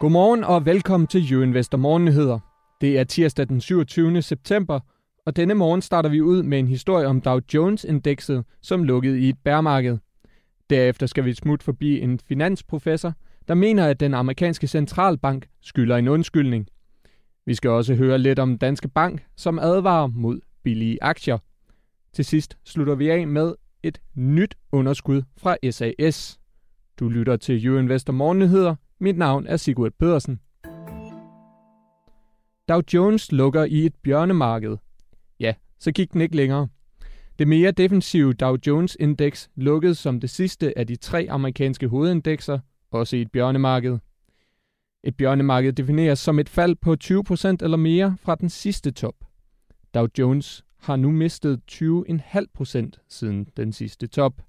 Godmorgen og velkommen til Jørgen Vester Morgennyheder. Det er tirsdag den 27. september, og denne morgen starter vi ud med en historie om Dow Jones-indekset, som lukkede i et bærmarked. Derefter skal vi smut forbi en finansprofessor, der mener, at den amerikanske centralbank skylder en undskyldning. Vi skal også høre lidt om Danske Bank, som advarer mod billige aktier. Til sidst slutter vi af med et nyt underskud fra SAS. Du lytter til Jørgen Vester Morgennyheder. Mit navn er Sigurd Pedersen. Dow Jones lukker i et bjørnemarked. Ja, så gik den ikke længere. Det mere defensive Dow Jones-indeks lukkede som det sidste af de tre amerikanske hovedindekser, også i et bjørnemarked. Et bjørnemarked defineres som et fald på 20% eller mere fra den sidste top. Dow Jones har nu mistet 20,5% siden den sidste top.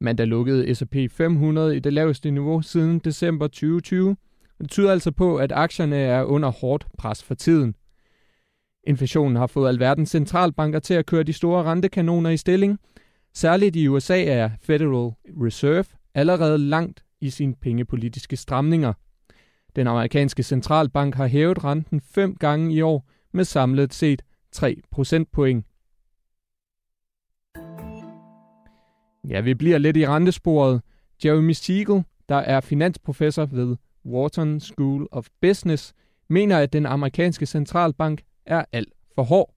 Mandag lukkede S&P 500 i det laveste niveau siden december 2020. Det tyder altså på, at aktierne er under hårdt pres for tiden. Inflationen har fået alverdens centralbanker til at køre de store rentekanoner i stilling. Særligt i USA er Federal Reserve allerede langt i sine pengepolitiske stramninger. Den amerikanske centralbank har hævet renten fem gange i år med samlet set 3 procentpoint. Ja, vi bliver lidt i rentesporet. Jeremy Siegel, der er finansprofessor ved Wharton School of Business, mener, at den amerikanske centralbank er alt for hård.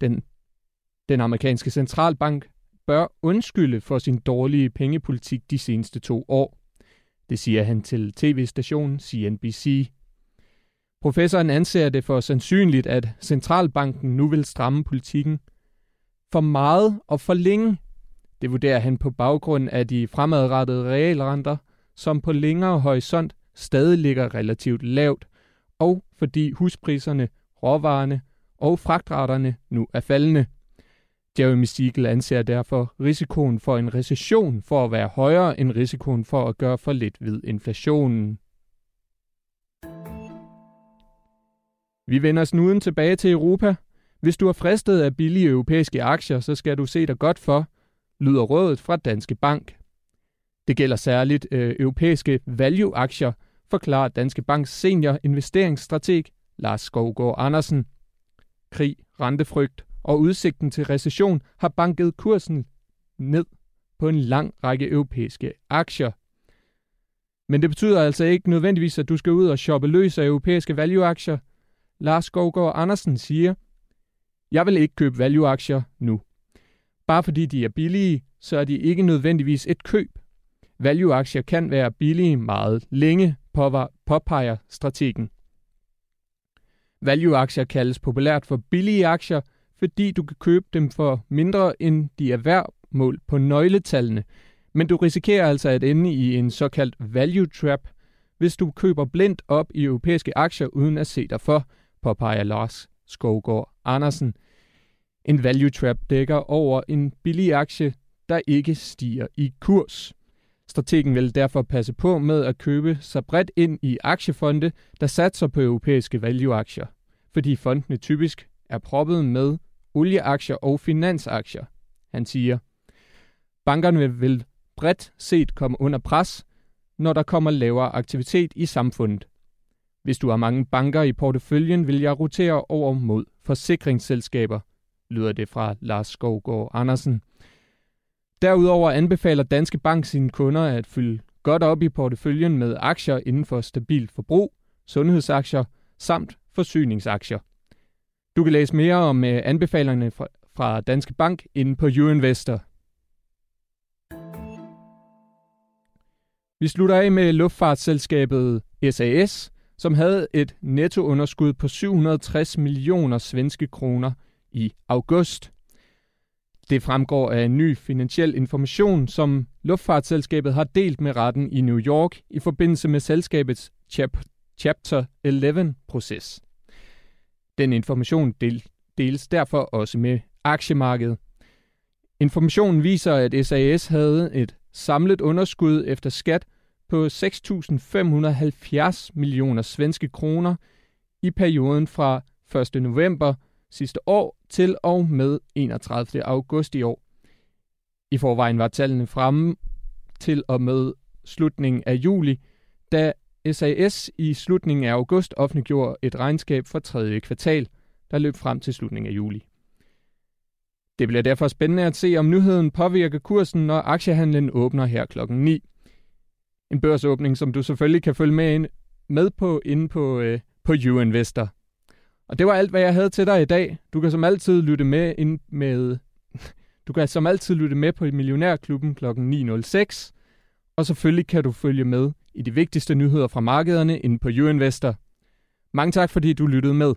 Den, den amerikanske centralbank bør undskylde for sin dårlige pengepolitik de seneste to år. Det siger han til tv-stationen CNBC. Professoren anser det for sandsynligt, at centralbanken nu vil stramme politikken for meget og for længe. Det vurderer han på baggrund af de fremadrettede realrenter, som på længere horisont stadig ligger relativt lavt, og fordi huspriserne, råvarerne og fragtraterne nu er faldende. Jeremy Siegel anser derfor risikoen for en recession for at være højere end risikoen for at gøre for lidt ved inflationen. Vi vender snuden tilbage til Europa. Hvis du er fristet af billige europæiske aktier, så skal du se dig godt for, lyder rådet fra Danske Bank. Det gælder særligt øh, europæiske value-aktier, forklarer Danske Banks senior investeringsstrateg Lars Skovgaard Andersen. Krig, rentefrygt og udsigten til recession har banket kursen ned på en lang række europæiske aktier. Men det betyder altså ikke nødvendigvis, at du skal ud og shoppe løs af europæiske value-aktier. Lars Skovgaard Andersen siger, jeg vil ikke købe value-aktier nu. Bare fordi de er billige, så er de ikke nødvendigvis et køb. Value-aktier kan være billige meget længe, påpeger strategen. Value-aktier kaldes populært for billige aktier, fordi du kan købe dem for mindre end de er værd mål på nøgletallene, men du risikerer altså at ende i en såkaldt value trap, hvis du køber blindt op i europæiske aktier uden at se dig for, påpeger Lars Skovgaard Andersen. En value trap dækker over en billig aktie, der ikke stiger i kurs. Strategen vil derfor passe på med at købe sig bredt ind i aktiefonde, der satser på europæiske value-aktier, fordi fondene typisk er proppet med olieaktier og finansaktier. Han siger, bankerne vil bredt set komme under pres, når der kommer lavere aktivitet i samfundet. Hvis du har mange banker i porteføljen, vil jeg rotere over mod forsikringsselskaber, lyder det fra Lars Skovgaard Andersen. Derudover anbefaler Danske Bank sine kunder at fylde godt op i porteføljen med aktier inden for stabilt forbrug, sundhedsaktier samt forsyningsaktier. Du kan læse mere om øh, anbefalingerne fra Danske Bank inde på YouInvestor. Vi slutter af med luftfartsselskabet SAS, som havde et nettounderskud på 760 millioner svenske kroner i august. Det fremgår af en ny finansiel information, som luftfartsselskabet har delt med retten i New York i forbindelse med selskabets Chapter 11-proces. Den information del, deles derfor også med aktiemarkedet. Informationen viser, at SAS havde et samlet underskud efter skat på 6.570 millioner svenske kroner i perioden fra 1. november sidste år til og med 31. august i år. I forvejen var tallene fremme til og med slutningen af juli, da SAS i slutningen af august offentliggjorde et regnskab for tredje kvartal, der løb frem til slutningen af juli. Det bliver derfor spændende at se, om nyheden påvirker kursen, når aktiehandlen åbner her klokken 9. En børsåbning, som du selvfølgelig kan følge med, ind, med på inde på, øh, på YouInvestor. Og det var alt, hvad jeg havde til dig i dag. Du kan som altid lytte med ind med du kan som altid lytte med på Millionærklubben kl. 9.06. Og selvfølgelig kan du følge med i de vigtigste nyheder fra markederne inde på YouInvestor. Mange tak, fordi du lyttede med.